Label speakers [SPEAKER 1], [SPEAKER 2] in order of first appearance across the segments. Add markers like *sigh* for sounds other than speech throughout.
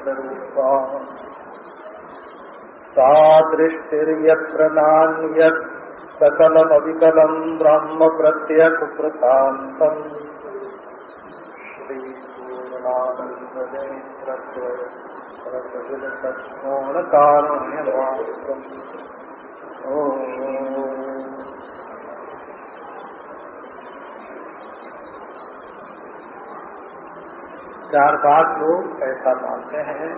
[SPEAKER 1] सम्प्रसादयीकरूपा सा दृष्टिर्यत्र नान्यत् सकलमविकलम् ब्रह्म प्रत्यक्प्रशान्तम् श्रीपूर्णानन्दनेत्रत्वरसजलतस्मोणकारुण्यवासम् चार बात लोग ऐसा मानते हैं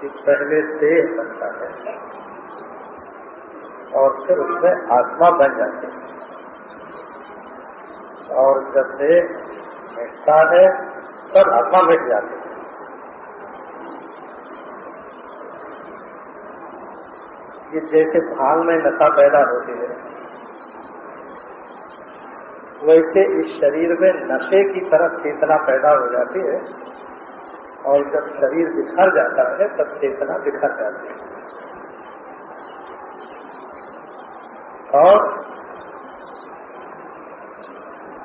[SPEAKER 1] कि पहले देह बनता है और फिर उसमें आत्मा बन जाती है। और जब देह मिटता है, तब आत्मा मिट जाती है। ये जैसे भाँग में नशा पैदा होती है वैसे इस शरीर में नशे की तरह चेतना पैदा हो जाती है, और जब शरीर बिखर जाता है, तब चेतना बिखर जाती है। और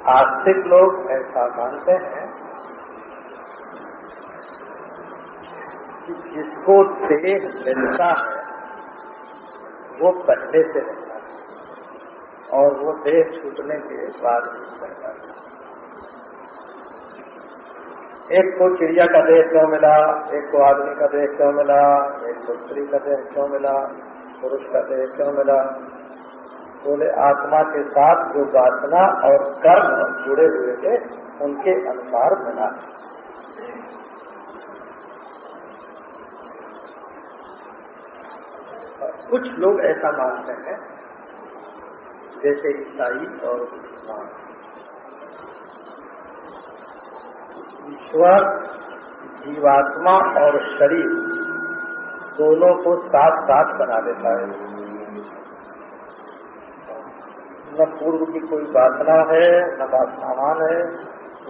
[SPEAKER 1] आस्तिक लोग ऐसा मानते हैं कि जिसको देह मिलता है, वो पहले से है। और वो देह छूटने के बाद एक को चिड़िया का देह क्यों मिला, एक को आदमी का देह क्यों मिला, एक को स्त्री का देह क्यों मिला, पुरुष का देह क्यों मिला? बोले, आत्मा के साथ जो वासना और कर्म जुड़े हुए थे, उनके अनुसार बना। कुछ लोग ऐसा मानते हैं जैसे ईसाई और मुसलमान। ईश्वर, जीवात्मा और शरीर दोनों को साथ साथ बना देता है। न पूर्व की कोई वासना है, न वासनावान है,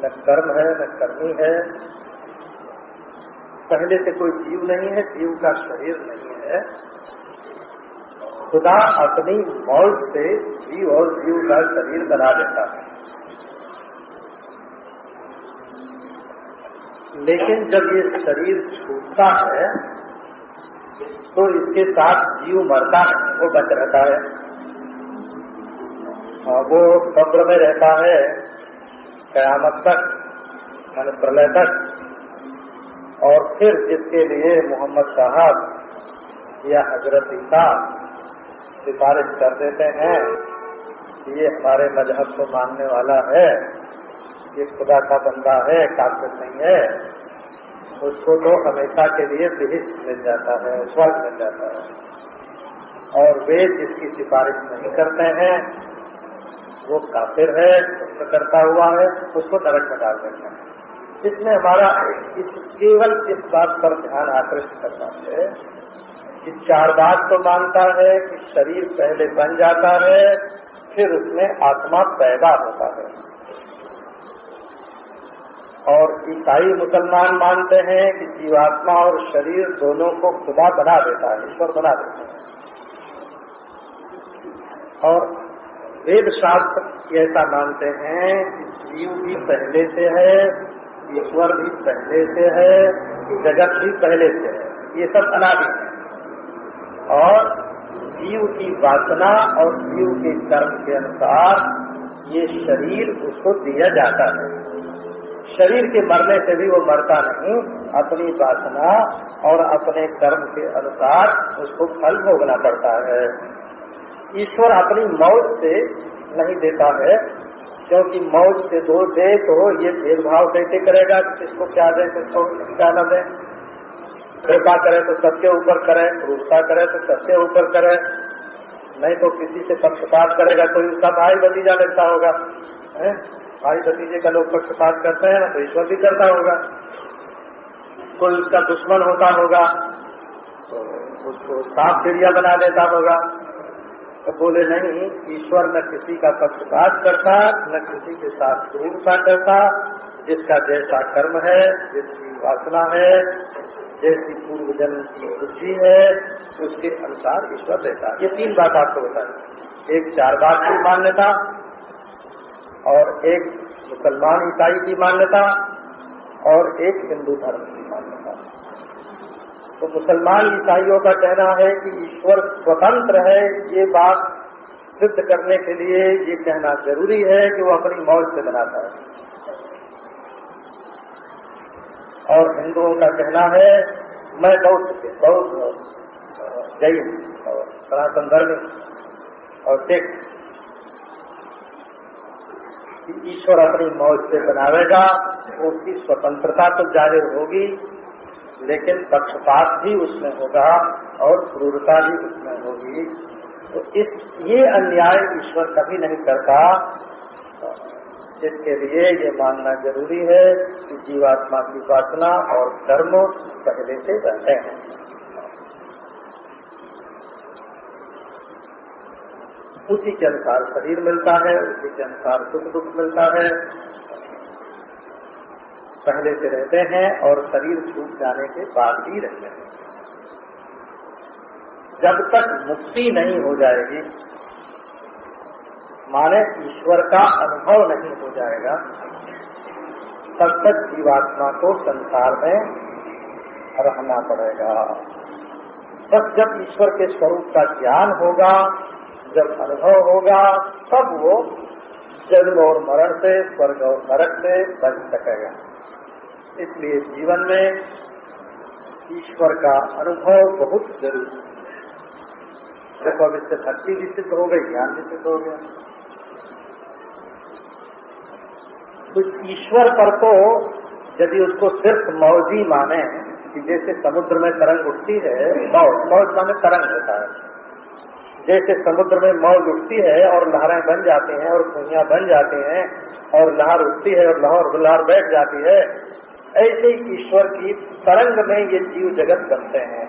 [SPEAKER 1] न कर्म है, न कर्मी है। पहले से कोई जीव नहीं है, जीव का शरीर नहीं है। खुदा अपनी मौज से जीव और जीव का शरीर बना देता है। लेकिन जब ये शरीर छूटता है तो इसके साथ जीव मरता है, वो बच रहता है। वो कब्र में रहता है, कयामत तक मान प्रलय तक। और फिर जिसके लिए मोहम्मद साहब या हज़रत ईसा सिफारिश कर देते हैं कि ये हमारे मज़हब को मानने वाला है ये खुदा का बंदा है, काफिर नहीं है, उसको तो हमेशा के लिए बिहित मिल जाता है स्वर्ग मिल जाता है। और वे जिसकी सिफारिश नहीं करते हैं, वो काफिर है उसमें करता हुआ है, उसको नरक में डाल देते हैं। इसमें हमारा इस, केवल इस बात पर ध्यान आकृष्ट करना है कि चार बात तो मानता है, कि शरीर पहले बन जाता है, फिर उसमें आत्मा पैदा होता है। और ईसाई मुसलमान मानते हैं कि जीवात्मा और शरीर दोनों को खुदा बना देता है, ईश्वर बना देता है। और वेद शास्त्र ऐसा मानते हैं कि जीव भी पहले से है, ईश्वर भी पहले से है, जगत भी पहले से है। ये सब अनादि है। और जीव की वासना और जीव के कर्म के अनुसार ये शरीर उसको दिया जाता है। शरीर के मरने से भी वो मरता नहीं, अपनी वासना और अपने कर्म के अनुसार उसको फल भोगना पड़ता है। ईश्वर अपनी मौज से नहीं देता है, क्योंकि मौज से दो दे तो ये भेदभाव कैसे करेगा? किसको क्या दे, किसको क्या न दे? कृपा करे तो सबके ऊपर करे, क्रूरता करे तो सबके ऊपर करे। नहीं तो किसी से पक्षपात करेगा कोई उसका भाई भतीजा लगता होगा, है? भाई भतीजे का लोग पक्षपात करते हैं ना तो ईश्वर भी करता होगा। कोई उसका दुश्मन होता होगा तो उसको साफ़ चिड़िया बना देता होगा। तो बोले, नहीं, ईश्वर न किसी का पक्षपात करता, न किसी के साथ क्रूरता करता। जिसका जैसा कर्म है, जिसकी वासना है, जैसी पूर्व जन्म की बुद्धि है, उसके अनुसार ईश्वर देता ये तीन बात आपको बताए एक, चार बात की मान्यता और एक, मुसलमान ईसाई की मान्यता और एक हिंदू धर्म की मान्यता। तो मुसलमान ईसाइयों का कहना है कि ईश्वर स्वतंत्र है, ये बात सिद्ध करने के लिए ये कहना ज़रूरी है कि वो अपनी मौज से बनाता है। और हिंदुओं का कहना है, मैं बौद्ध से, बौद्ध जैन और सनातन धर्म और सिख ईश्वर अपनी मौज से बनावेगा उसकी स्वतंत्रता तो ज़ाहिर होगी। लेकिन पक्षपात भी उसमें होगा और क्रूरता भी उसमें होगी। तो इस, ये अन्याय ईश्वर कभी नहीं करता। इसके लिए ये मानना ज़रूरी है कि जीवात्मा की वासना और कर्म पहले से रहते हैं। उसी के अनुसार शरीर मिलता है, उसी के अनुसार सुख दुख मिलता है। पहले से रहते हैं और शरीर छूट जाने के बाद भी रहते हैं। जब तक मुक्ति नहीं हो जाएगी, माने ईश्वर का अनुभव नहीं हो जाएगा, तब तक जीवात्मा को संसार में रहना पड़ेगा। बस जब ईश्वर के स्वरूप का ज्ञान होगा, जब अनुभव होगा, तब वो जन्म और मरण से, स्वर्ग और नरक से बच सकेगा। इसलिए जीवन में ईश्वर का अनुभव बहुत ज़रूरी है। देखो, अब इससे भक्ति सिद्ध हो गई, ज्ञान सिद्ध हो गया। तो ईश्वर पर तो यदि उसको सिर्फ़ मौजी माने, कि जैसे समुद्र में तरंग उठती है मौज मौज माने तरंग होता है। जैसे समुद्र में मौज उठती है और लहरें बन जाती हैं और खुइयाँ बन जाती हैं, और लहर उठती है और लहर लहर बैठ जाती है ऐसे ही ईश्वर की तरंग में ये जीव जगत बनते हैं।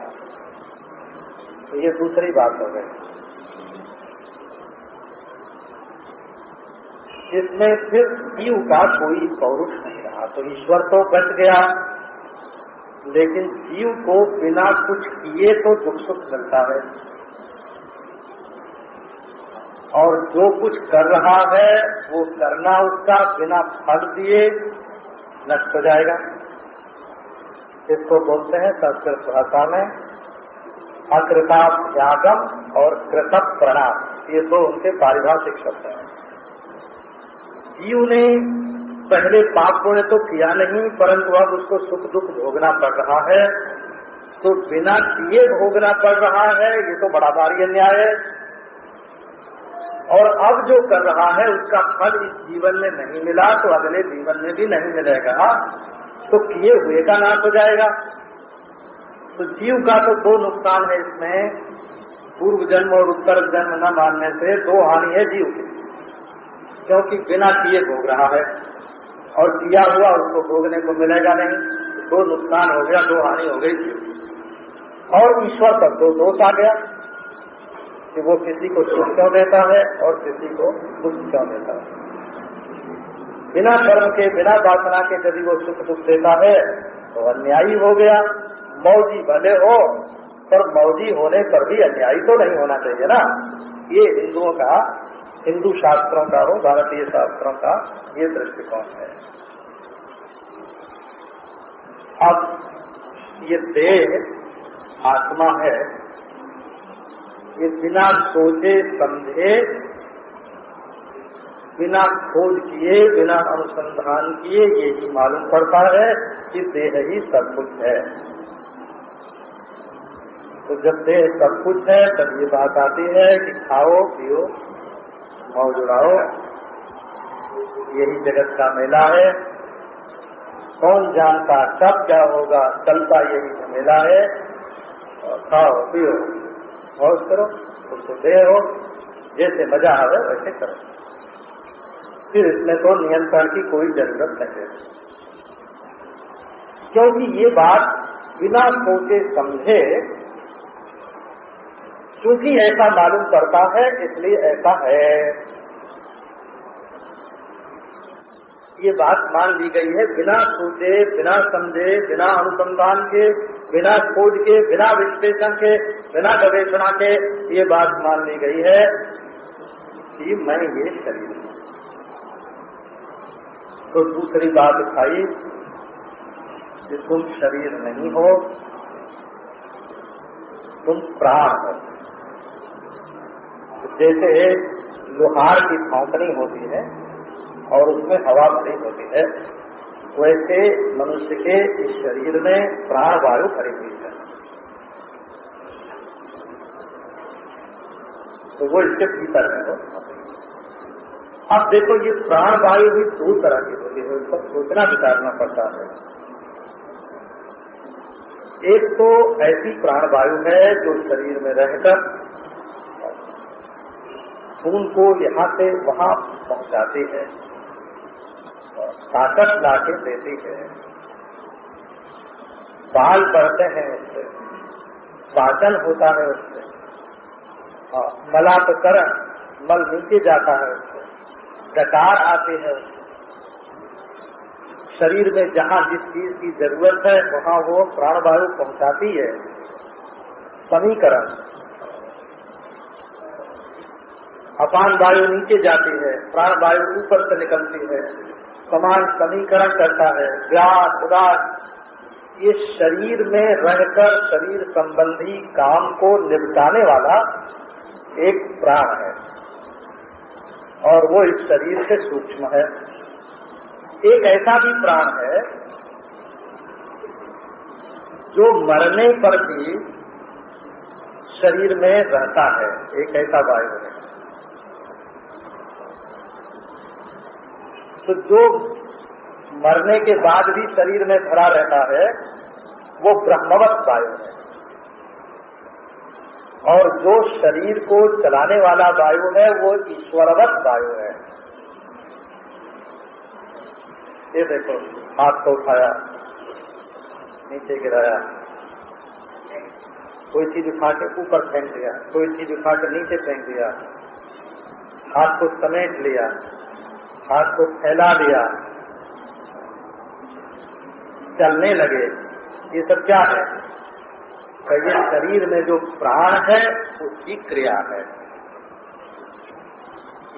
[SPEAKER 1] तो ये दूसरी बात हो गई। इसमें फिर जीव का कोई पौरुष नहीं रहा। तो ईश्वर तो बच गया, लेकिन जीव को बिना कुछ किए तो दुख सुख मिलता है। और जो कुछ कर रहा है, वो करना उसका बिना फल दिए नष्ट हो जाएगा। इसको बोलते हैं संस्कृत भाषा में अकृता त्यागम और कृतक प्रणाम ये दो उनके पारिभाषिक शब्द हैं। जीव ने पहले पाप पुण्य तो किया नहीं, परंतु अब उसको सुख दुख भोगना पड़ रहा है। तो बिना किए भोगना पड़ रहा है, ये तो बड़ा भारी अन्याय है। और अब जो कर रहा है, उसका फल इस जीवन में नहीं मिला तो अगले जीवन में भी नहीं मिलेगा। तो किए हुए का नाश हो जाएगा। तो जीव का तो दो नुकसान है इसमें। पूर्व जन्म और उत्तर जन्म न मानने से दो हानि है जीव की। क्योंकि बिना किए भोग रहा है। और किया हुआ उसको भोगने को मिलेगा नहीं। दो नुकसान हो गया, दो हानि हो गई जीव और ईश्वर तक दो दोष आ गया। कि वो किसी को सुख क्यों देता है और किसी को दुख क्यों देता है। बिना कर्म के, बिना वासना के यदि वो सुख दुख देता है तो अन्यायी हो गया। मौजी भले हो, पर मौजी होने पर भी अन्यायी तो नहीं होना चाहिए ना। ये हिंदुओं का, हिंदू शास्त्रों का हो, भारतीय शास्त्रों का ये दृष्टिकोण है। अब ये देह आत्मा है ये बिना सोचे, समझे, बिना खोज किए, बिना अनुसंधान किए ये ही मालूम पड़ता है कि देह ही सब कुछ है। तो जब देह सब कुछ है, तब ये बात आती है कि खाओ, पियो मौज उड़ाओ यही जगत का मेला है। कौन जानता कब क्या होगा, चलता यही झमेला है। खाओ, पियो। मौज करो, उसको दे हो जैसे मज़ा आवे वैसे करो। फिर इसमें तो नियंत्रण की कोई ज़रूरत नहीं है। क्योंकि ये बात बिना सोचे समझे, चूँकि ऐसा मालूम करता है, इसलिए ऐसा है। ये बात मान ली गई है बिना सोचे, बिना समझे, बिना अनुसंधान के, बिना खोज के, बिना विश्लेषण के, बिना गवेषणा के ये बात मान ली गई है कि मैं ये शरीर हूँ। तो दूसरी बात उठाई कि तुम शरीर नहीं हो, तुम प्राण हो। जैसे लोहार की फांकनी होती है और उसमें हवा भरी होती है, वैसे मनुष्य के इस शरीर में प्राण वायु भरी हुई है। तो वो इसके भीतर है अब देखो, ये प्राण वायु भी दो तरह की होती है, उसको सोचना विचारना पड़ता है। एक तो ऐसी प्राण वायु है जो शरीर में रहकर खून को यहाँ से वहाँ पहुंचाती है। ताकत ला के देती है। बाल बढ़ते हैं उससे, पाचन होता है उससे मलापकरण मल नीचे जाता है उससे डकार आती है उससे। शरीर में जहाँ जिस चीज़ की ज़रूरत है, वहाँ वो प्राणवायु पहुँचाती है। समीकरण। अपान वायु नीचे जाती है, प्राण वायु ऊपर से निकलती है। समान समीकरण करता है। व्यास, उदास। ये शरीर में रहकर शरीर संबंधी काम को निपटाने वाला एक प्राण है। और वो इस शरीर से सूक्ष्म है। एक ऐसा भी प्राण है जो मरने पर भी शरीर में रहता है। एक ऐसा वायु है। तो जो मरने के बाद भी शरीर में भरा रहता है, वो ब्रह्मवत वायु है। और जो शरीर को चलाने वाला वायु है, वो ईश्वरवत वायु है। ये देखो, हाथ को उठाया, नीचे गिराया। कोई चीज़ उठा के ऊपर फेंक दिया, कोई चीज़ उठा के नीचे फेंक दिया। हाथ को समेट लिया। हाथ को फैला दिया। चलने लगे। ये सब क्या है? तो ये शरीर में जो प्राण है, उसकी क्रिया है।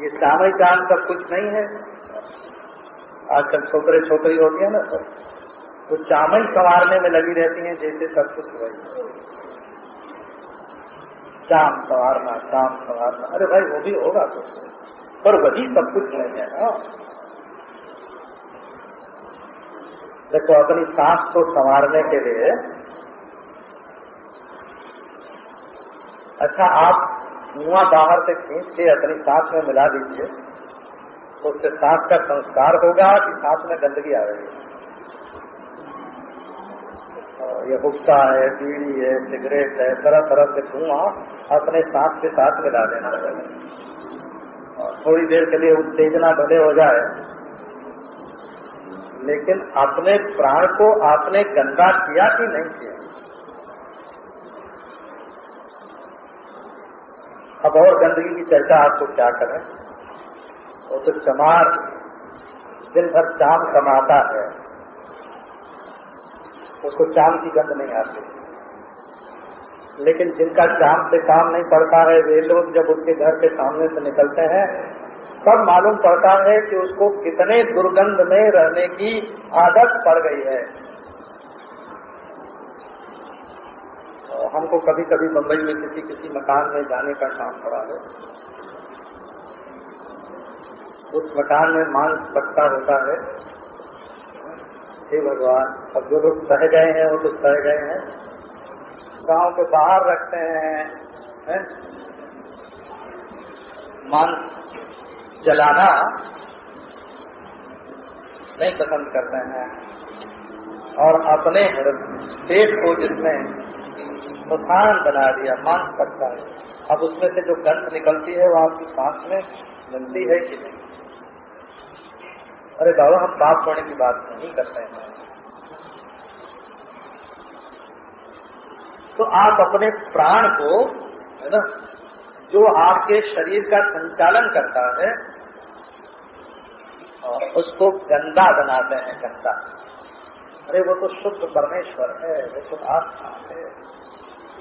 [SPEAKER 1] ये चावई चाँद सब कुछ नहीं है। आजकल छोकरे छोकरी होती है ना सर तो चामई संवारने में लगी रहती हैं, जैसे सब कुछ वही। चाम संवारना चाम संवारना। अरे भाई, वो भी होगा कुछ। पर वही सब कुछ नहीं है ना। देखो, अपनी सांस को संवारने के लिए अच्छा आप धुआँ बाहर से खींच के अपनी सांस में मिला दीजिए तो उससे सांस का संस्कार होगा कि सांस में गंदगी आ रही है। ये हुक्का है, बीड़ी है, सिगरेट है तरह तरह से धुआँ अपने सांस के साथ मिला देना। चाहिए थोड़ी देर के लिए उत्तेजना भले हो जाए। लेकिन अपने प्राण को आपने गंदा किया कि नहीं किया? अब और गंदगी की चर्चा आपको क्या करें? वो तो चमार दिन भर चाम कमाता है। उसको चाम की गंध नहीं आती। लेकिन जिनका चाम से काम नहीं पड़ता है, वे लोग जब उसके घर के सामने से निकलते हैं, तब मालूम पड़ता है कि उसको कितने दुर्गंध में रहने की आदत पड़ गई है। हमको कभी कभी मुंबई में किसी किसी मकान में जाने का काम पड़ा है। उस मकान में मांस सकता होता है, हे भगवान, अब जो लोग सह गए हैं, वो तो सह गए हैं। गाँव के बाहर रखते हैं, है? मान जलाना नहीं पसंद करते हैं। और अपने पेट को जिसमें नुकसान बना दिया मांस पकता है। अब उसमें से जो गंध निकलती है वो आपकी सांस में मिलती है कि नहीं? अरे बाबा, हम पाप होने की बात नहीं करते हैं। तो आप अपने प्राण को, है ना, जो आपके शरीर का संचालन करता है, और उसको गंदा बनाते हैं, गंदा। अरे, वो तो शुद्ध परमेश्वर है, वो तो आत्मा है।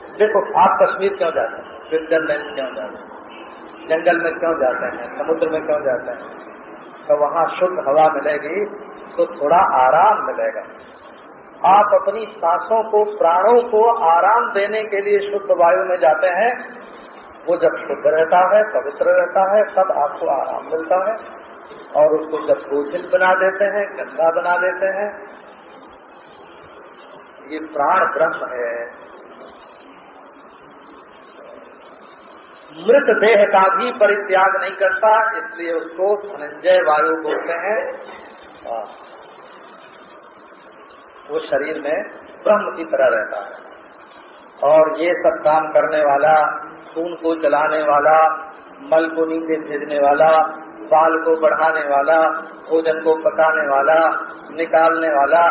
[SPEAKER 1] देखो, आप कश्मीर क्यों जाते हैं? स्विट्जरलैंड क्यों जाते हैं? जंगल में क्यों जाते हैं? समुद्र में क्यों जाते हैं? तो वहाँ शुद्ध हवा मिलेगी तो थोड़ा आराम मिलेगा। आप अपनी सांसों को, प्राणों को आराम देने के लिए शुद्ध वायु में जाते हैं, वो जब शुद्ध रहता है, पवित्र रहता है, तब आपको आराम मिलता है और उसको जब दूषित बना देते हैं गंदा बना देते हैं ये प्राण ब्रह्म है मृत देह का भी परित्याग नहीं करता, इसलिए उसको धनंजय वायु बोलते हाँ। वो शरीर में ब्रह्म की तरह रहता है। और ये सब काम करने वाला, खून को चलाने वाला, मल को नीचे भेजने वाला, बाल को बढ़ाने वाला, भोजन को पकाने वाला, निकालने वाला,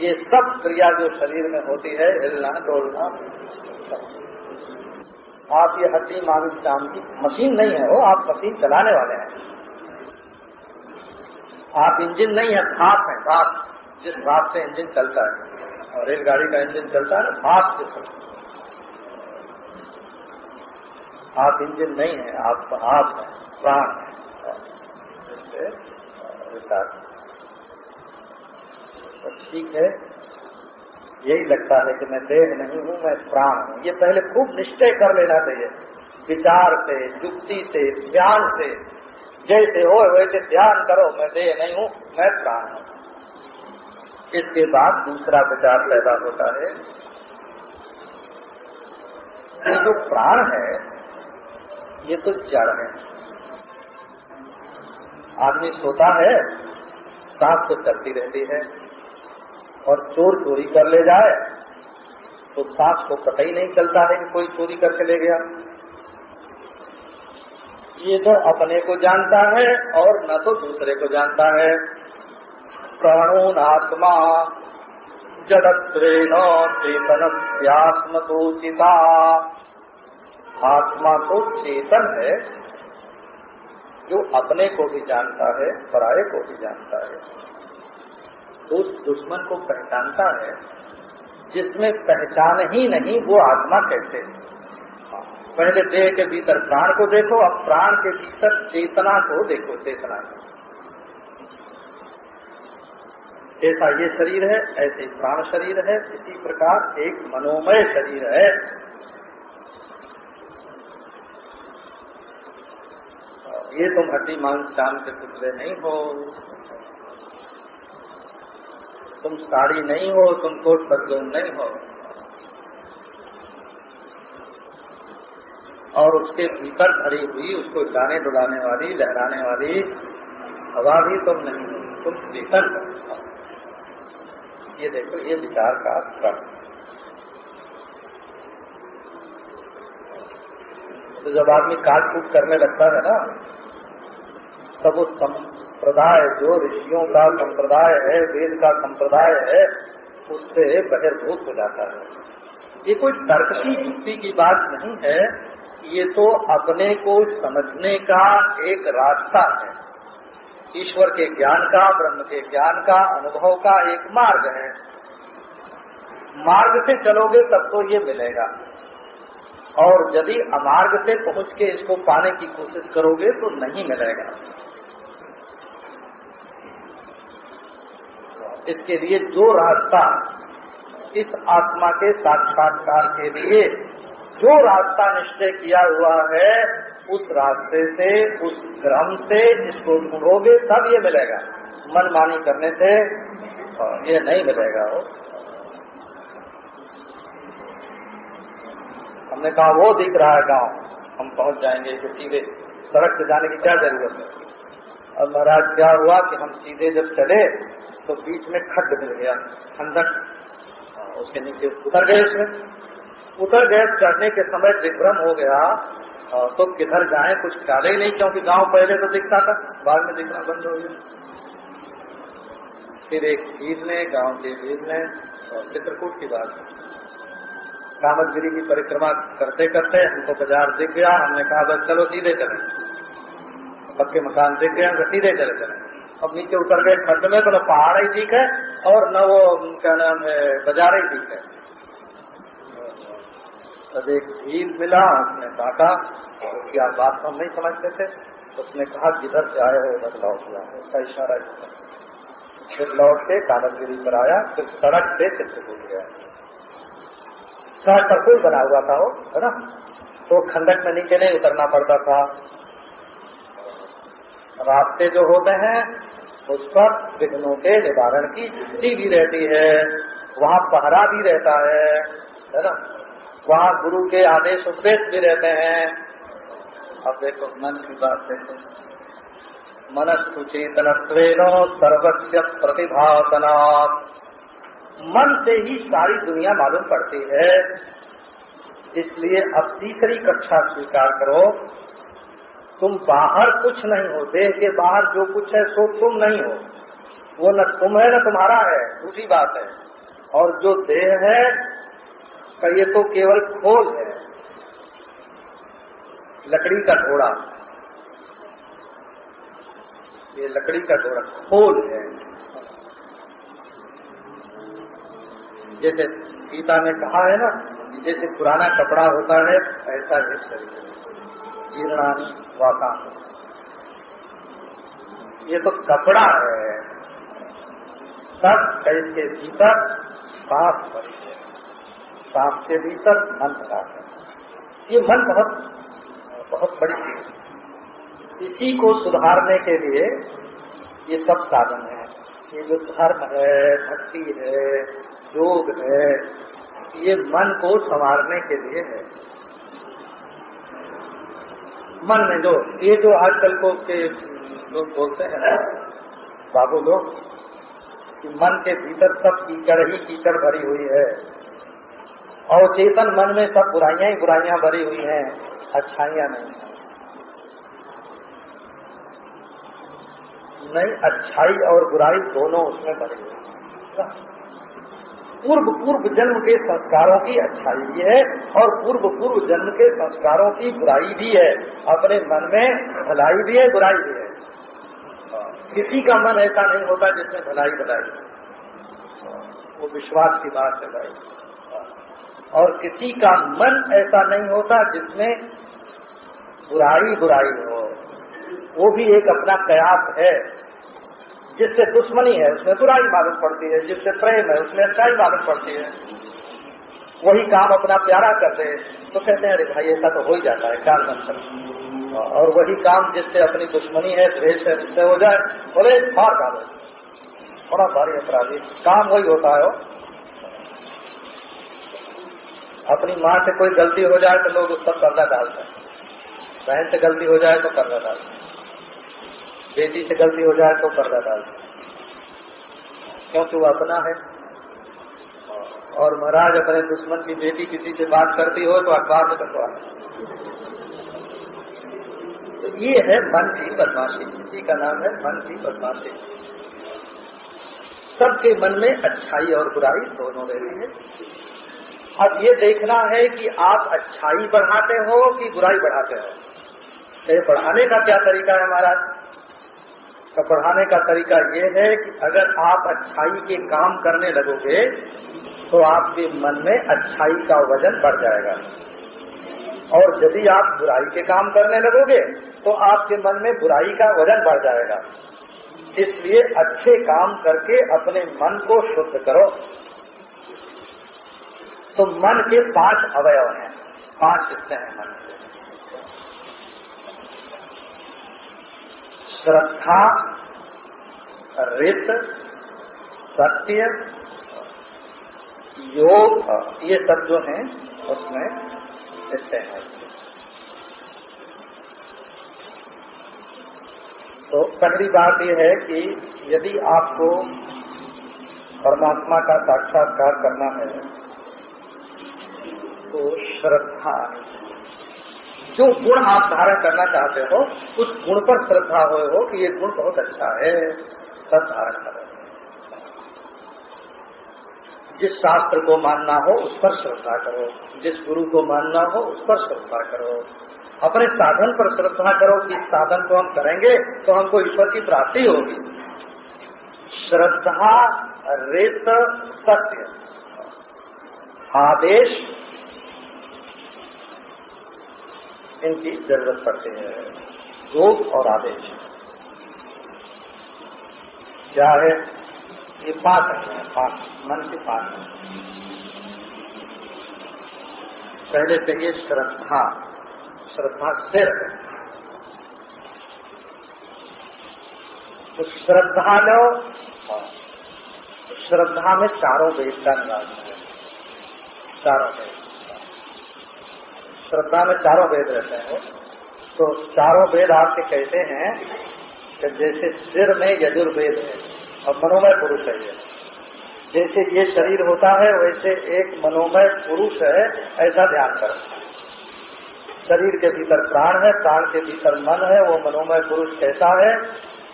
[SPEAKER 1] ये सब क्रिया जो शरीर में होती है, हिलना, डोलना आप ये हड्डी मानुष काम की मशीन नहीं है वो, आप मशीन चलाने वाले हैं। आप इंजन नहीं है भाप है भाप जिस भाप से इंजन चलता है और रेलगाड़ी का इंजन चलता है भाप से चलता है। आप इंजन नहीं है, आप आप है, प्राण है। तो ठीक है, यही लगता है कि मैं देह नहीं हूँ, मैं प्राण हूँ। ये पहले खूब निश्चय कर लेना चाहिए। विचार से, युक्ति से, ज्ञान से, जैसे हो वैसे ध्यान करो, मैं देह नहीं हूँ, मैं प्राण हूँ। इसके बाद दूसरा विचार पैदा होता है। ये जो प्राण है, ये तो जड़ है। आदमी सोता है सांस तो चलती रहती है। और चोर चोरी कर ले जाए तो सांस को पता ही नहीं चलता है कि कोई चोरी करके ले गया। ये तो अपने को जानता है और न तो दूसरे को जानता है। प्राणोनात्मा जडत्रेण चेतन व्यात्मकोचिता आत्मा तो चेतन है, जो अपने को भी जानता है, पराये को भी जानता है। तो उस दुश्मन को पहचानता है, जिसमें पहचान ही नहीं, वो आत्मा कैसे पहले देह के भीतर प्राण को देखो, अब प्राण के भीतर चेतना को देखो, चेतना को। जैसा ये शरीर है, ऐसे प्राण शरीर है, इसी प्रकार एक मनोमय शरीर है। ये तुम हड्डी मांस चाँद के पुतले नहीं हो। तुम साड़ी नहीं हो, तुम कोट पतलून नहीं हो। और उसके भीतर भरी हुई, उसको जाने डुलाने वाली, लहराने वाली हवा भी तुम नहीं हो, तुम चेतन हो। ये देखो, ये विचार का क्रम। तो जब आदमी काट कूट करने लगता है ना, तब वो संप्रदाय, जो ऋषियों का संप्रदाय है, वेद का संप्रदाय है, उससे बहिर्भूत हो जाता है। ये कोई तर्क की युक्ति की बात नहीं है, ये तो अपने को समझने का एक रास्ता है। ईश्वर के ज्ञान का, ब्रह्म के ज्ञान का, अनुभव का एक मार्ग है। मार्ग से चलोगे तब तो ये मिलेगा। और यदि अमार्ग से पहुँच के इसको पाने की कोशिश करोगे तो नहीं मिलेगा। इसके लिए जो रास्ता इस आत्मा के साक्षात्कार के लिए, जो रास्ता निश्चय किया हुआ है उस रास्ते से, उस क्रम से, इसको ढूंढोगे तब ये मिलेगा। मनमानी करने से ये नहीं मिलेगा वो। हमने कहा, वो दिख रहा है गाँव। हम पहुँच जाएँगे कि सीधे सड़क से जाने की क्या ज़रूरत है? और महाराज, क्या हुआ कि हम सीधे जब चले तो बीच में खड्ड मिल गया खंडक उसके नीचे उतर गए उसमें। उतर गए, चढ़ने के समय विभ्रम हो गया। तो किधर जाए, कुछ ख्याल ही नहीं, क्योंकि गाँव पहले तो दिखता था, बाद में दिखना बंद हो गया। फिर एक वीर ने, गाँव के वीर ने, और चित्रकूट की बात। कामतगिरी की परिक्रमा करते करते हमको बाज़ार दिख गया, हमने कहा, बस चलो सीधे चले। पक्के मकान दिख गए हमको सीधे चले चले। अब नीचे उतर गए, खंड में तो न पहाड़ ही दिख है, और न वो, क्या नाम है, बाज़ार ही दिख है। तब एक भीड़ मिला, उसने काटा तो क्या बात हम नहीं समझते थे उसने कहा, जिधर से आए हो उधर लौट गया उसका इशारा फिर लौट के कामतगिरी पर आया, फिर सड़क से चित्रकूट गया। सड़क पर कोई बना हुआ था वो, है ना? तो खंडक में नीचे नहीं उतरना पड़ता था। रास्ते जो होते हैं, उस पर विघ्नों के निवारण की स्थिति भी रहती है। वहाँ पहरा भी रहता है है ना? वहाँ गुरु के आदेश उपदेश भी रहते हैं। अब देखो, मन की बात देखो। मनस्तु चेतन सर्वस्व प्रतिभासना मन से ही सारी दुनिया मालूम पड़ती है। इसलिए अब तीसरी कक्षा स्वीकार करो। तुम बाहर कुछ नहीं हो, देह के बाहर जो कुछ है सो तुम नहीं हो। वो न तुम है न तुम्हारा है दूसरी बात है। और जो देह है का ये तो केवल खोल है। लकड़ी का घोड़ा। ये लकड़ी का घोड़ा खोल है। जैसे गीता ने कहा है ना, जैसे पुराना कपड़ा होता है, ऐसा है शरीर जीर्णानी वाका ये तो कपड़ा है। सब कैसे भीतर साफ़ बनी। सांप के भीतर मन है। ये मन बहुत बहुत बड़ी चीज़ इसी को सुधारने के लिए ये सब साधन है। ये जो धर्म है, भक्ति है, योग है, ये मन को संवारने के लिए है। मन में जो, ये जो आजकल को के लोग बोलते हैं बाबू लोग, कि मन के भीतर सब कीचड़ ही कीचड़ भरी हुई है। और चेतन मन में सब बुराइयाँ ही बुराइयाँ भरी हुई हैं। अच्छाइयाँ नहीं। नहीं, अच्छाई और बुराई दोनों उसमें भरी हुई पूर्व पूर्व जन्म के संस्कारों की अच्छाई भी है और पूर्व पूर्व जन्म के संस्कारों की बुराई भी है। अपने मन में भलाई भी है, बुराई भी है। किसी का मन ऐसा नहीं होता जिसमें भलाई भलाई वो विश्वास की बात है भाई। और किसी का मन ऐसा नहीं होता जिसमें बुराई बुराई हो। वो भी एक अपना कयास है, जिससे दुश्मनी है, उसमें बुराई मालूम पड़ती है, जिससे प्रेम है, उसमें अच्छाई मालूम पड़ती है। वही काम अपना प्यारा कर दे तो कहते हैं, अरे भाई, ऐसा तो हो ही जाता है काल मंत्र। और वही काम जिससे अपनी दुश्मनी है, द्वेष है, जिससे हो जाए, बोले, मार डालो। बड़ा भारी अपराधी। काम वही होता है अपनी माँ से कोई गलती हो जाए तो लोग उस पर पर्दा डालते हैं। बहन से गलती हो जाए तो पर्दा डालते हैं। बेटी से गलती हो जाए तो पर्दा डालते हैं। क्योंकि वो अपना है। और महाराज, अपने दुश्मन की बेटी किसी से बात करती हो तो अखबार में कटवा तो ये है मन की बदमाशी। इसी का नाम है मन की बदमाशी। सबके मन में अच्छाई और बुराई दोनों रहती है। अब ये देखना है कि आप अच्छाई बढ़ाते हो कि बुराई बढ़ाते हो? तो बढ़ाने का क्या तरीका है महाराज? तो बढ़ाने का तरीका ये है कि अगर आप अच्छाई के काम करने लगोगे तो आपके मन में अच्छाई का वज़न बढ़ जाएगा। और यदि आप बुराई के काम करने लगोगे तो आपके मन में बुराई का वज़न बढ़ जाएगा। इसलिए अच्छे काम करके अपने मन को शुद्ध करो। तो मन के पाँच अवयव हैं। पाँच हिस्से हैं मन के। श्रद्धा, रित, सत्य, योग, ये सब जो हैं, उसमें हिस्से हैं। तो पहली बात यह है कि यदि आपको परमात्मा का साक्षात्कार करना है को श्रद्धा। जो गुण आप धारण करना चाहते हो उस गुण पर श्रद्धा हो, हो कि ये गुण बहुत अच्छा है। सब धारण करो। जिस शास्त्र को मानना हो उस पर श्रद्धा करो। जिस गुरु को मानना हो उस पर श्रद्धा करो। अपने साधन पर श्रद्धा करो कि साधन को हम करेंगे तो हमको ईश्वर की प्राप्ति होगी। श्रद्धा रेत सत्य। आदेश इनकी ज़रूरत पड़ती है। योग और आदेश। क्या है? ये पाँच है पाँच मन के पाँच है। पहले से ये श्रद्धा श्रद्धा है तो श्रद्धा लो श्रद्धा में चारों वेद का निवास है। चारों वेद। श्रद्धा में चारों वेद रहते हैं तो चारों वेद आपके कहते हैं कि जैसे सिर में यजुर्वेद है और मनोमय पुरुष है ये। जैसे ये शरीर होता है, वैसे एक मनोमय पुरुष है, ऐसा ध्यान करो। शरीर के भीतर प्राण है, प्राण के भीतर मन है, वो मनोमय पुरुष कैसा है?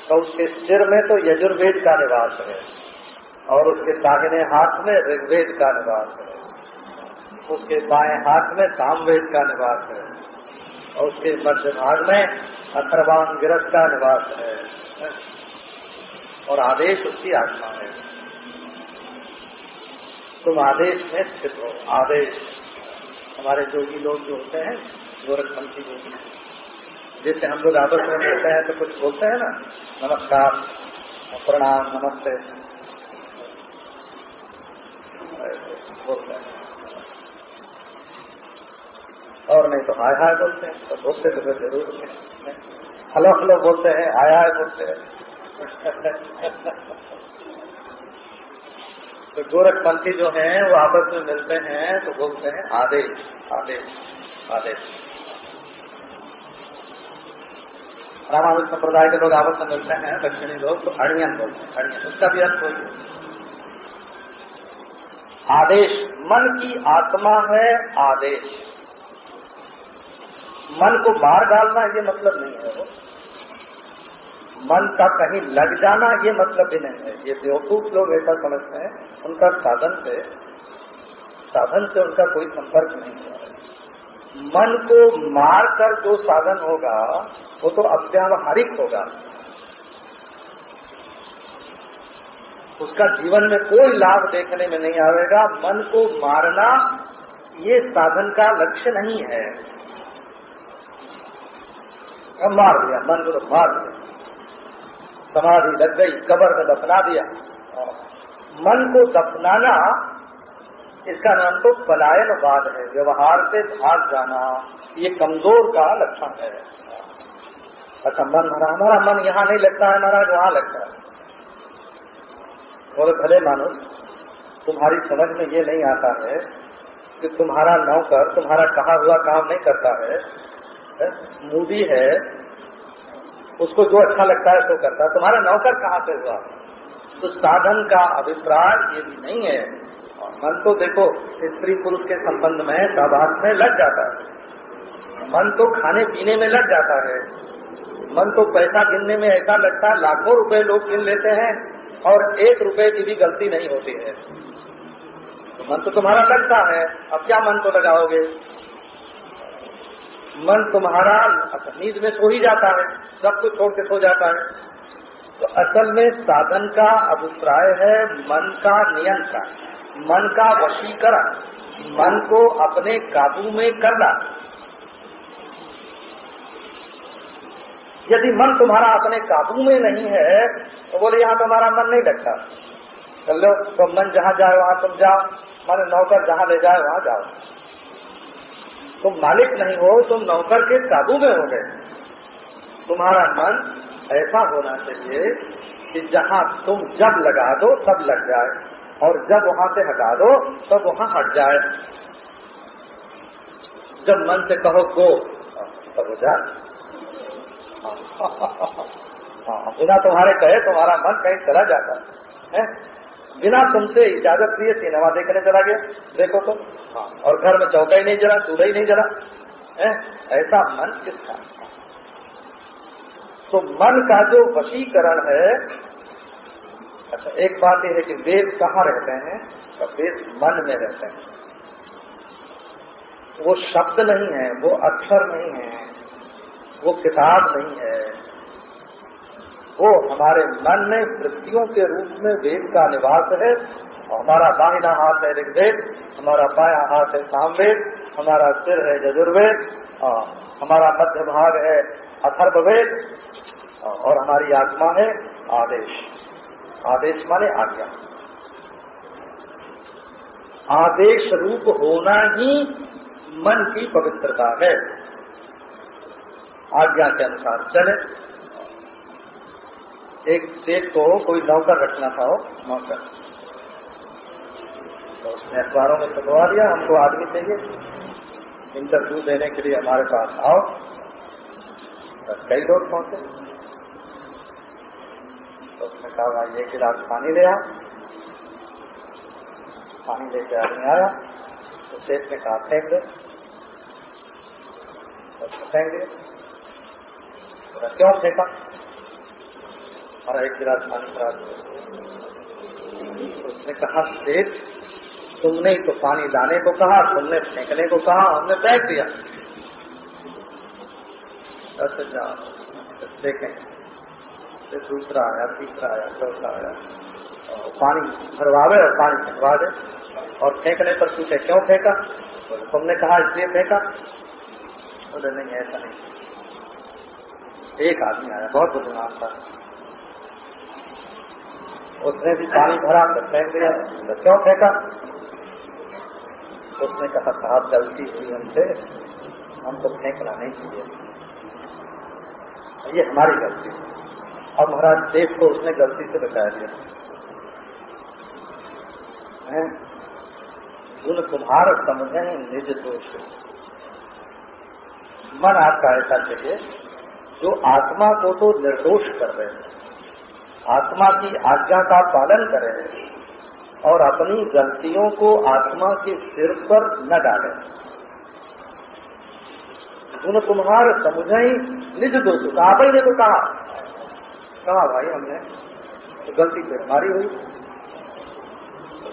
[SPEAKER 1] तो उसके सिर में तो यजुर्वेद का निवास है और उसके दाहिने हाथ में ऋग्वेद का निवास है। उसके बाएँ हाथ में सामवेद का निवास है और उसके मध्य भाग में अथर्वान गिरस का निवास है। और आदेश उसकी आत्मा है। तुम आदेश में स्थित हो। आदेश। हमारे जोगी लोग जो होते हैं, गोरखपंथी जोगी। जैसे हम लोग आपस में मिलते हैं तो कुछ बोलते हैं ना, नमस्कार, प्रणाम, नमस्ते। बोलते हैं। और नहीं तो हाय हाय बोलते हैं तो बोलते तो फिर ज़रूर हलो हलो बोलते हैं, हाय हाय बोलते हैं। *laughs* तो गोरखपंथी जो हैं, वो आपस में मिलते हैं तो बोलते हैं, आदेश आदेश आदेश। रामानुज संप्रदाय के लोग आपस में मिलते हैं, दक्षिणी लोग तो अड़ियन बोलते हैं, अड़ियन। उसका भी अर्थ वही आदेश, मन की आत्मा है आदेश। मन को मार डालना ये मतलब नहीं है। मन का कहीं लग जाना ये मतलब भी नहीं है। ये बेवकूफ़ लोग ऐसा समझते हैं, उनका साधन से साधन से उनका कोई संपर्क नहीं है। मन को मार कर जो साधन होगा, वो तो अव्यावहारिक होगा। उसका जीवन में कोई लाभ देखने में नहीं आएगा मन को मारना ये साधन का लक्ष्य नहीं है। मार दिया मन को मार दिया। समाधि लग गई, कबर में दफना दिया। मन को दफनाना, इसका नाम तो पलायनवाद है, व्यवहार से भाग जाना, ये कमज़ोर का लक्षण है। अच्छा मन हमारा हमारा मन यहाँ नहीं लगता है, महाराज, वहाँ लगता है। और भले मानुष, तुम्हारी समझ में ये नहीं आता है कि तुम्हारा नौकर, तुम्हारा कहा हुआ काम नहीं करता है मूडी है, उसको जो अच्छा लगता है तो करता है। तुम्हारा नौकर कहाँ से हुआ? तो साधन का अभिप्राय ये भी नहीं है। मन तो देखो, स्त्री पुरुष के संबंध में सौभाग्य में लग जाता है। मन तो खाने पीने में लग जाता है। मन तो पैसा गिनने में ऐसा लगता है, लाखों रुपए लोग गिन लेते हैं और एक रुपए की भी गलती नहीं होती है। तो मन तो तुम्हारा लगता है। अब क्या मन को लगाओगे? मन तुम्हारा नींद में सो ही जाता है, सब कुछ छोड़ के सो जाता है। तो असल में साधन का अभिप्राय है मन का नियंत्रण, मन का वशीकरण, मन को अपने काबू में करना। यदि मन तुम्हारा अपने काबू में नहीं है तो बोले, यहाँ तुम्हारा मन नहीं लगता। चलो तो मन जहाँ जाए, वहाँ तुम जाओ। मन नौकर जहाँ ले जाए, वहाँ जाओ। तुम मालिक नहीं हो तुम नौकर के काबू में हो गए तुम्हारा मन ऐसा होना चाहिए कि जहाँ तुम जब लगा दो तब लग जाए और जब वहाँ से हटा दो तब वहाँ हट जाए जब मन से कहो गो तब हो जाए हाँ, बिना तुम्हारे कहे तुम्हारा मन कहीं चला जाता है बिना तुमसे इजाज़त दिए सिनेमा देखने चला गया। देखो तो। हाँ। और घर में चौका ही नहीं जला चूल्हा ही नहीं जला। है? ऐसा मन किसका तो मन का जो वशीकरण है अच्छा एक बात यह है कि वेद कहाँ रहते हैं? तो वेद मन में रहते हैं। वो शब्द नहीं है वो अक्षर नहीं है वो किताब नहीं है। वो हमारे मन में वृत्तियों के रूप में वेद का निवास है। हमारा दाहिना हाथ है ऋग्वेद, हमारा बाया हाथ है सामवेद, हमारा सिर है यजुर्वेद हमारा मध्य भाग है अथर्ववेद और हमारी आत्मा है आदेश। आदेश माने आज्ञा। आदेश रूप होना ही मन की पवित्रता है। आज्ञा के अनुसार चले। एक सेठ को कोई नौकर रखना था, हो, नौकर। तो उसने अखबारों में छपवा दिया, हमको आदमी चाहिए। इंटरव्यू देने के लिए हमारे पास आओ। तो कई लोग पहुँचे। तो उसने कहा, भाई, एक गिलास पानी ले आ पानी लेके आदमी आया। तो सेठ ने कहा, फेंक दे। तो फेंक दिया। क्यों फेंका? हमारा एक गिलास पानी खराब उसने कहा, सेठ, तुमने ही तो पानी लाने को कहा, तुमने फेंकने को कहा, हमने फेंक दिया। अच्छा देखें फिर दूसरा आया, तीसरा आया, चौथा आया। और पानी भरवावे और पानी फेंकवा दे। और फेंकने पर पूछे क्यों फेंका? तो तुमने कहा, इसलिए फेंका। बोले, नहीं, ऐसा नहीं। एक आदमी आया, बहुत बुद्धिमान था। उसने भी पानी भरा तो फेंक दिया तो क्यों फेंका? उसने कहा, साहब, गलती हुई हमसे, हमको फेंकना नहीं चाहिए। ये हमारी गलती और महाराज देव को उसने गलती से बचा दिया गुण तुम्हार समझे निज दोष मन आपका ऐसा चाहिए, जो आत्मा को तो निर्दोष कर रहे हैं। आत्मा की आज्ञा का पालन करें और अपनी गलतियों को आत्मा के सिर पर न डालें। गुण तुम्हार समझे निज दोष कहा ने तो कहा? कहा, भाई, हमने तो गलती से हमारी हुई।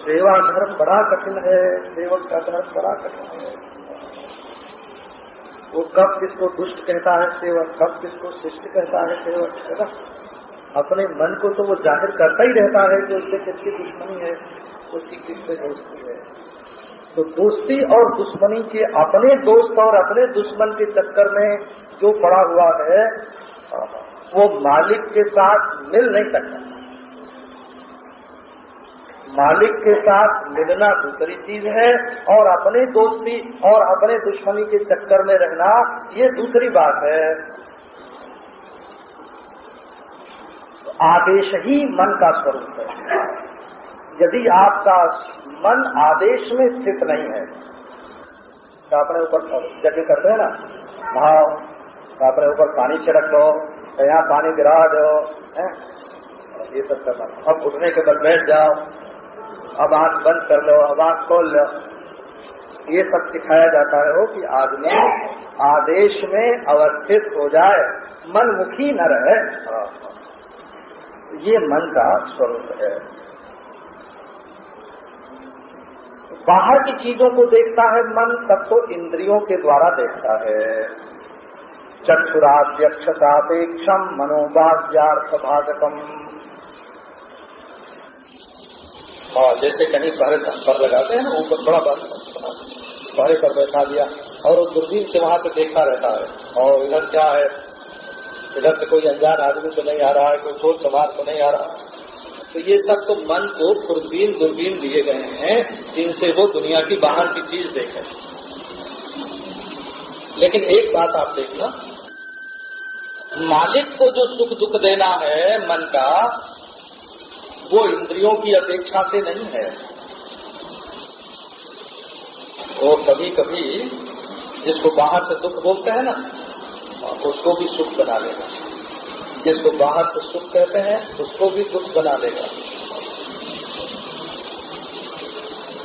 [SPEAKER 1] सेवा धर्म बड़ा कठिन है, सेवक का धर्म बड़ा कठिन है। वो कब किसको दुष्ट कहता है, सेवक कब किसको शिष्ट कहता है, सेवक, है ना? अपने मन को तो वो ज़ाहिर करता ही रहता है कि उससे किसकी दुश्मनी है, उसकी किससे दोस्ती है। तो दोस्ती और दुश्मनी के अपने दोस्त और अपने दुश्मन के चक्कर में जो पड़ा हुआ है, वो मालिक के साथ मिल नहीं सकता। मालिक के साथ मिलना दूसरी चीज़ है और अपने दोस्ती और अपने दुश्मनी के चक्कर में रहना, ये दूसरी बात है। आदेश ही मन का स्वरूप है। यदि आपका मन आदेश में स्थित नहीं है तो अपने ऊपर यज्ञ करते हैं ना। भाव तो अपने ऊपर पानी छिड़क दो तो यहाँ पानी गिरा दो ये सब करना। अब उठने के बाद बैठ जाओ, अब आँख बंद कर लो, अब आँख खोल लो। ये सब सिखाया जाता है हो कि आदमी आदेश में अवस्थित हो जाए, मनमुखी न रहे। ये मन का स्वरूप है। बाहर की चीज़ों को देखता है मन, तब तो इंद्रियों के द्वारा देखता है। चक्षुराध्यक्षतापेक्षम मनोबाह्यार्थ भाजकम और जैसे कहीं पहरे पर लगाते हैं ऊपर बड़ा पहरे पर बैठा दिया, और वो दूरबीन से वहाँ से देखता रहता है। और इधर क्या है? इधर से कोई अनजान आदमी तो नहीं आ रहा है, कोई सोच समाज तो नहीं आ रहा। तो ये सब तो मन को खुरबीन, दूरबीन दिए गए हैं, जिनसे वो दुनिया की बाहर की चीज़ देखे लेकिन एक बात आप देखना, मालिक को जो सुख दुख देना है मन का, वो इंद्रियों की अपेक्षा से नहीं है। वो कभी कभी जिसको बाहर से दुख बोलते हैं ना उसको भी सुख बना देगा। जिसको बाहर से सुख कहते हैं, उसको भी दुख बना देगा।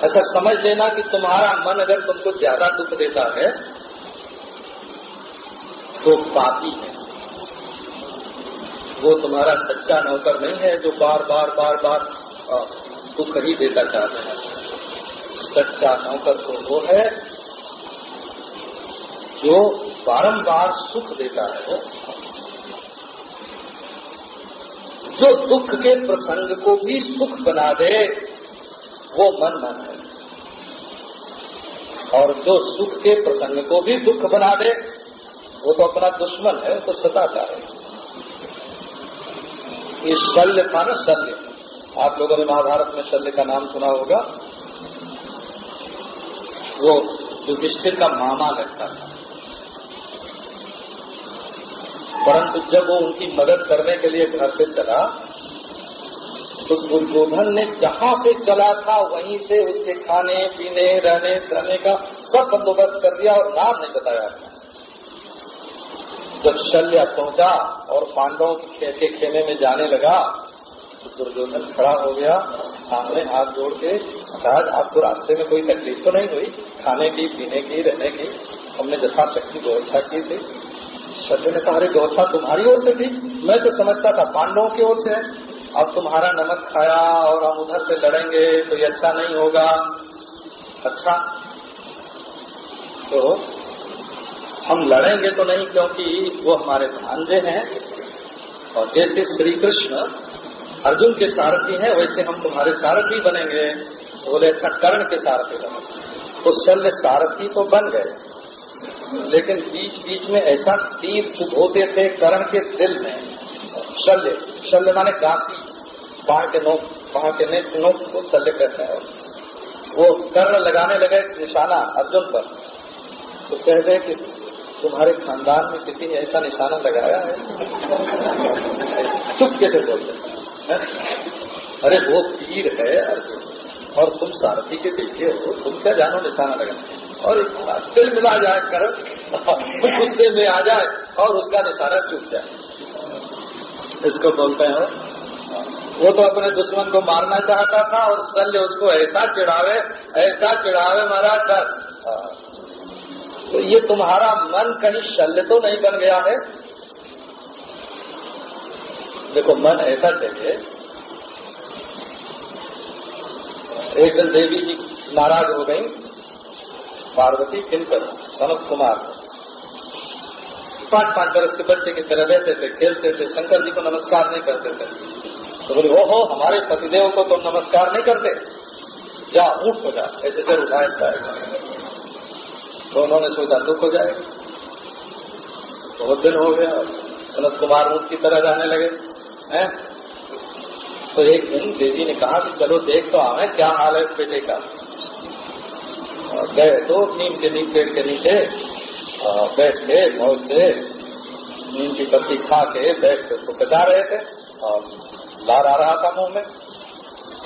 [SPEAKER 1] अच्छा समझ लेना कि तुम्हारा मन अगर तुमको ज़्यादा दुख देता है तो पापी है। वो तुम्हारा सच्चा नौकर नहीं है जो बार बार बार बार दुख ही देता चाहते हैं। सच्चा नौकर तो वो है जो बारंबार सुख देता है जो दुख के प्रसंग को भी सुख बना दे, वो मन मन है। और जो सुख के प्रसंग को भी दुख बना दे, वो तो अपना दुश्मन है तो सताता है। ये शल्य था ना शल्य। आप लोगों ने महाभारत में शल्य का नाम सुना होगा। वो युधिष्ठिर का मामा लगता था। परंतु जब वो उनकी मदद करने के लिए घर से चला तो दुर्योधन ने जहाँ से चला था, वहीं से उसके खाने, पीने, रहने, सहने का सब बंदोबस्त कर दिया और नाम नहीं बताया। जब शल्य पहुँचा और पांडवों के खेमे में जाने लगा तो दुर्योधन खड़ा हो गया, सामने हाथ जोड़ के, महाराज, आपको रास्ते में कोई तकलीफ़ तो नहीं हुई? खाने की, पीने की, रहने की, हमने यथाशक्ति व्यवस्था की थी। शल्य ने कहा व्यवस्था तुम्हारी ओर से थी। मैं तो समझता था पांडवों की ओर से। अब तुम्हारा नमक खाया और हम उधर से लड़ेंगे तो ये अच्छा नहीं होगा। अच्छा तो हम लड़ेंगे तो नहीं, क्योंकि वो हमारे भांजे हैं। और जैसे श्री कृष्ण अर्जुन के सारथी हैं, वैसे हम तुम्हारे सारथी बनेंगे। तो बोले अच्छा कर्ण के सारथी बने तो शल्य सारथी तो बन गए। लेकिन बीच बीच में ऐसा तीर चुभोते थे कर्ण के दिल में। शल्य शल्य माने काशी। बाढ़ के नोक बाढ़ के नोक को शल्य कहते हैं। वो कर्ण लगाने लगे निशाना अर्जुन पर। तो कहते कि तुम्हारे खानदान में किसी ने ऐसा निशाना लगाया है? चुप कैसे बोलते अरे वो पीर है और तुम सारथी के पीछे हो, तुम क्या जानो निशाना लगा और दिल मिला जाए कर गुस्से में आ जाए, और उसका निशाना चुप जाए। इसको बोलते हैं। वो तो अपने दुश्मन को मारना चाहता था, और शल्य उसको ऐसा चिढ़ावे ऐसा चिढ़ावे, महाराज तो ये तुम्हारा मन कहीं शल्य तो नहीं बन गया है? देखो, मन ऐसा चाहिए। एक दिन देवी जी नाराज़ हो गई। पार्वती किनकर सनत कुमार। पाँच पाँच वर्ष के बच्चे की तरह रहते थे, खेलते थे, शंकर जी को नमस्कार नहीं करते थे। तो बोले ओ हो हमारे पतिदेव को तुम नमस्कार नहीं करते। जा, ऊट हो जा, ऐसे ज़रूर उठाए तो उन्होंने सोचा, दुख हो जाएगा बहुत दिन हो गया, सनत कुमार ऊट की तरह जाने लगे, हैं? तो एक दिन देवी ने कहा कि, चलो, देख तो आवे, क्या हाल है बेटे का? गए तो नीम के नीम पेड़ के नीचे बैठ के मौज से नीम की पत्ती खा के बैठ के उसको बचा रहे थे और लार आ रहा था मुँह में।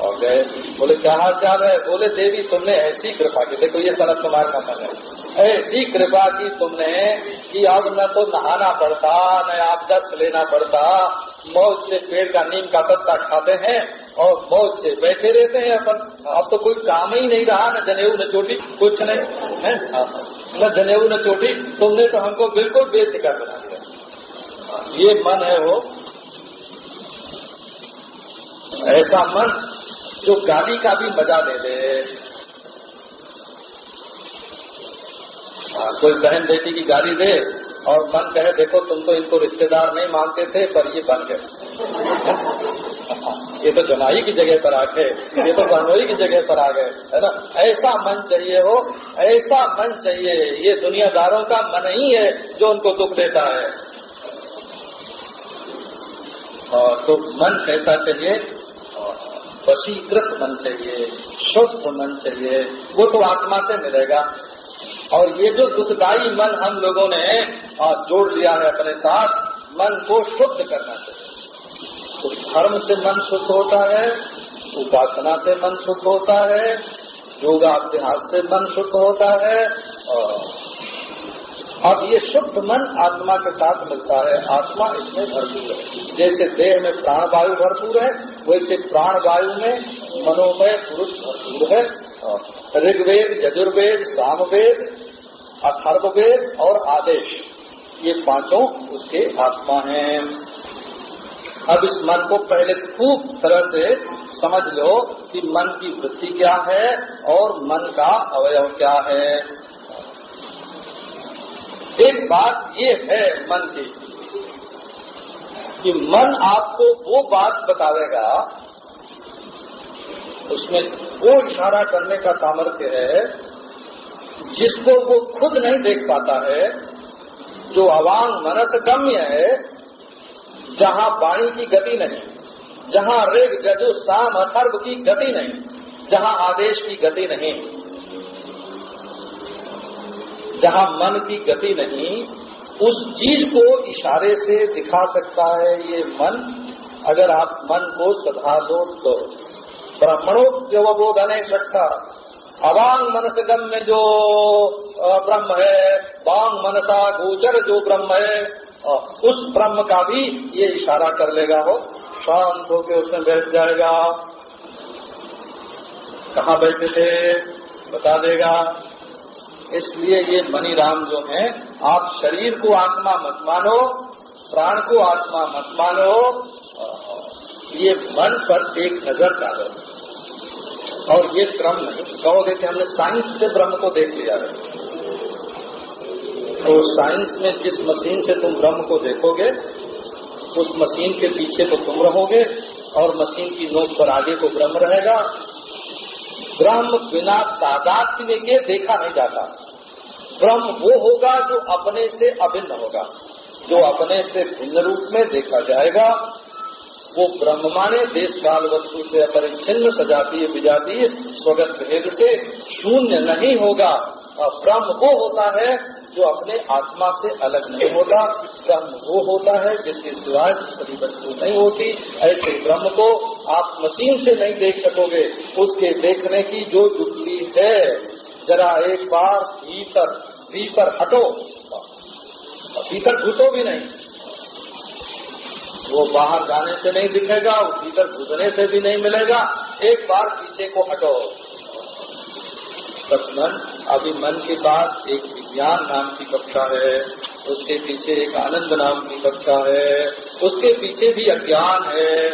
[SPEAKER 1] और गए, बोले, क्या हाल चाल है? बोले, देवी, तुमने ऐसी कृपा की देखो, ये सनत कुमार का मन है। ऐसी कृपा की तुमने कि अब न तो नहाना पड़ता, न आप दस्त लेना पड़ता। मौज से पेड़ का नीम का पत्ता खाते हैं और मौज से बैठे रहते हैं अपन। अब तो कोई काम ही नहीं रहा, न जनेऊ, न चोटी, कुछ नहीं, है? न जनेऊ, न चोटी, तुमने तो हमको बिल्कुल बेफिक्र बना दिया। ये मन है वो। ऐसा मन जो गाली का भी मज़ा ले ले कोई बहन बेटी की गाली दे और मन कहे, देखो, तुम तो इनको रिश्तेदार नहीं मानते थे, पर ये बन गए। *laughs* ये तो जमाई की जगह पर आ गए, ये तो बहनोई की जगह पर आ गए, है ना? ऐसा मन चाहिए हो, ऐसा मन चाहिए। ये दुनियादारों का मन ही है जो उनको दुख देता है। और तो मन कैसा चाहिए? वशीकृत मन चाहिए, शुद्ध मन चाहिए। वो तो आत्मा से मिलेगा। और ये जो दुखदाई मन हम लोगों ने जोड़ लिया है अपने साथ, मन को शुद्ध करना चाहिए। तो धर्म से मन शुद्ध होता है, उपासना से मन शुद्ध होता है, योगाभ्यास से मन शुद्ध होता है, और अब ये शुद्ध मन आत्मा के साथ मिलता है। आत्मा इसमें भरपूर है। जैसे देह में प्राण वायु भरपूर है, वैसे प्राण वायु में मनोमय पुरुष भरपूर है। ऋग्वेद, यजुर्वेद, सामवेद, अथर्ववेद और आदेश, ये पाँचों उसके आत्मा हैं। अब इस मन को पहले खूब तरह से समझ लो कि मन की वृत्ति क्या है और मन का अवयव क्या है। एक बात ये है मन की कि मन आपको वो बात बतावेगा उसमें वो इशारा करने का सामर्थ्य है, जिसको वो खुद नहीं देख पाता है, जो अवांग मनस गम्य है, जहाँ वाणी की गति नहीं, जहाँ ऋग गजु साम, अथर्व की गति नहीं, जहाँ आदेश की गति नहीं, जहाँ मन की गति नहीं, उस चीज़ को इशारे से दिखा सकता है ये मन। अगर आप मन को सधा लो तो ब्राह्मणों नहीं सकता। अवांग मनस में जो ब्रह्म है, वांग मनसा गोचर जो ब्रह्म है उस ब्रह्म का भी ये इशारा कर लेगा हो शांत होकर उसमें बैठ जाएगा। कहाँ बैठे थे? बता देगा। इसलिए ये मनी राम जो है, आप शरीर को आत्मा मत मानो, प्राण को आत्मा मत मानो। ये मन पर एक नज़र डालो। और ये नहीं कहोगे कि हमने साइंस से ब्रह्म को देख लिया है। तो साइंस में जिस मशीन से तुम ब्रह्म को देखोगे, उस मशीन के पीछे तो तुम रहोगे और मशीन की नोक पर आगे को ब्रह्म रहेगा। ब्रह्म बिना तादाद के देखा नहीं जाता। ब्रह्म वो होगा जो अपने से अभिन्न होगा, जो अपने से भिन्न रूप में देखा जाएगा। वो ब्रह्म माने देश काल वस्तु से अपरिच्छिन्न सजातीय विजातीय स्वगत भेद से शून्य नहीं होगा। और ब्रह्म वो होता है जो अपने आत्मा से अलग नहीं होता। ब्रह्म वो होता है जिसके सिवाय सभी वस्तु नहीं होती। ऐसे ब्रह्म को आप मशीन से नहीं देख सकोगे। उसके देखने की जो युक्ति है, जरा एक बार भीतर भीतर हटो। भीतर घुसो भी नहीं। वो बाहर जाने से नहीं दिखेगा भीतर घुसने से भी नहीं मिलेगा। एक बार पीछे को हटो। बस मन, अभी मन के पास एक विज्ञान नाम की कक्षा है। उसके पीछे एक आनंद नाम की कक्षा है। उसके पीछे भी अज्ञान है।